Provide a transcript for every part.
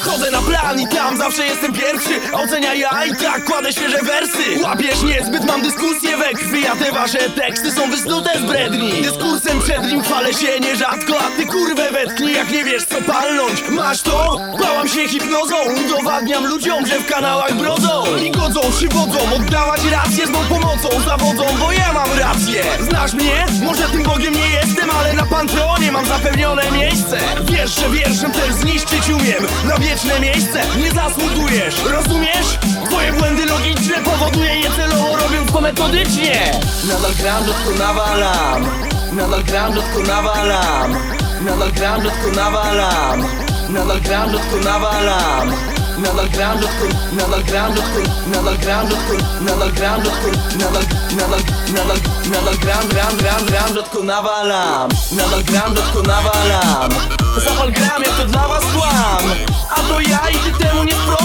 Wchodzę na plan i tam zawsze jestem pierwszy. Ocenia ja i tak kładę świeże wersy. Łapiesz niezbyt, mam dyskusję we krwi A te wasze teksty są wysnute z bredni. Dyskursem przed nim chwalę się nierzadko A ty kurwę wetknij jak nie wiesz co palnąć. Masz to? Bałam się hipnozą Udowadniam ludziom, że w kanałach brodzą. I godzą się wodzą Oddawać rację z mą pomocą Zawodzą, bo ja mam rację. Znasz mnie? Może tym Bogiem nie jestem Ale na Panteonie mam zapewnione miejsce. Wiesz, że wierszem też zniszczyć umiem. Na wieczne miejsce nie zasługujesz Rozumiesz? Twoje błędy logiczne powoduje je celowo robiąc to metodycznie. Nadal gram, rzadko nawalam Nadal gram, rzadko nawalam Nadal gram, rzadko nawalam Nadal gram, rzadko nawalam Nadal gram, rzadko, nadal gram, rzadko, nadal gram, rzadko, nadal gram, rzadko, nadal, nadal, nadal, nadal gram, gram, gram, gram, rzadko nawalam. Nadal gram, rzadko nawalam. Zapal gram, jak to dla was kłam A to ja i ty temu nie sprostasz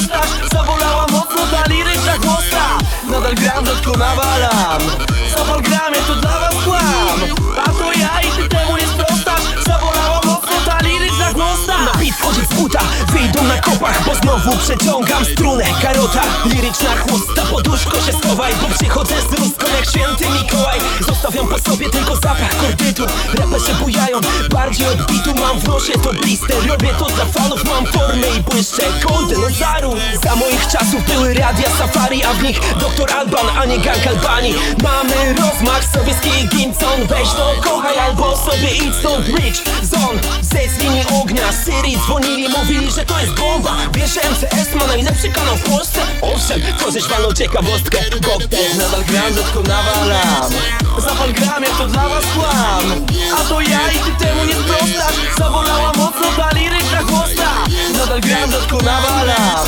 znowu przeciągam strunę Karota, liryczna chłosta Poduszko się schowaj, bo przychodzę z rózgą jak święty Mikołaj. Zostawiam po sobie tylko zapach kordytu Raperzy bujają, bardziej od bitu Mam w nosie to blister, robię to dla fanów Mam formę i błyszczę, golden ozaru Za moich czasów były radia safari A w nich doktor Alban, a nie gang Albanii Mamy rozmach, sowiecki Ginson Weź to kochaj albo sobie idź stąd. Rich Zone, ze z linii ognia Syrii dzwonili, mówili, że to jest bomba. Wiesz, MCS ma najlepszy kanał w Polsce? Owszem, tworzysz walną ciekawostkę Koktajl Nadal gram, rzadko nawalam. Zapal gram, jak to dla was kłam. A to ja i ty temu nie sprostasz Zabolała mocno ta liryczna chłosta. Nadal gram, rzadko nawalam.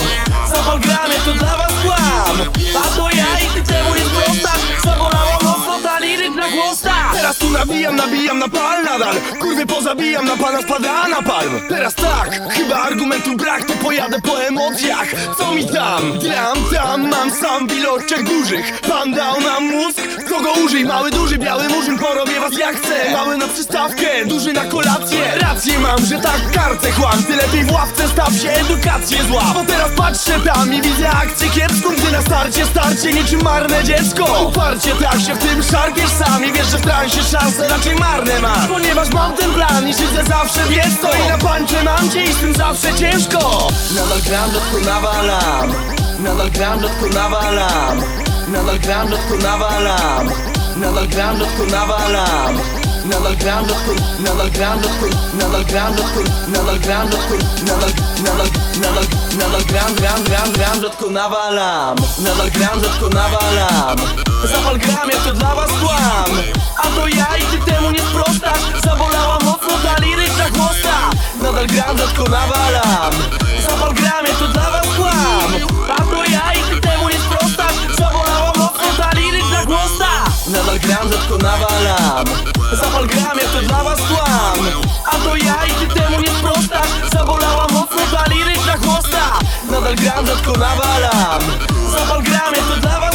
Zapal gram, jak to dla was kłam. A to ja i ty temu nabijam, nabijam na pal nadal. Kurwy pozabijam, na pana spada na palm. Teraz tak, chyba argumentu brak To pojadę po emocjach. Co mi tam? Dram tam, mam sam ilościach dużych. Pan dał nam mózg, kto go użyj? Mały, duży, biały murzyn, porobię was jak chcę. Mały na przystawkę, duży na kolację Rację mam, że tak kartę chłam Ty lepiej w ławce staw się, edukację zła. Bo teraz patrzę tam i widzę akcję kiepską Gdy na starcie, starcie niczym marne dziecko. Uparcie tak się w tym szarpiesz sam I wiesz, że w transie szanse raczej marne masz Ponieważ mam ten plan i siedzę zawsze wiesz to I na pańcze mam cię i z tym zawsze ciężko. Nadal gram, rzadko nawalam. Nadal gram, rzadko nawalam. Nadal gram, rzadko nawalam. Nadal gram, rzadko nawalam Nadal gram, rzadko, nadal gram, rzadko, nadal gram, rzadko, nadal gram, rzadko, nadal, nadal, nadal, nadal gram, gram, gram, gram, rzadko nawalam. Nadal gram, rzadko nawalam. Zapal gram, jak to dla was kłam. A to ja i ty temu nie sprostasz. Zabolała mocno ta liryczna chłosta Nadal gram, rzadko nawalam nawalam Zapal gram, jak to dla was kłam. A to ja i ty temu nie sprostasz Zabolała mocno ta liryczna chłosta. Nadal gram, rzadko nawalam. Zapal gram, jak to dla was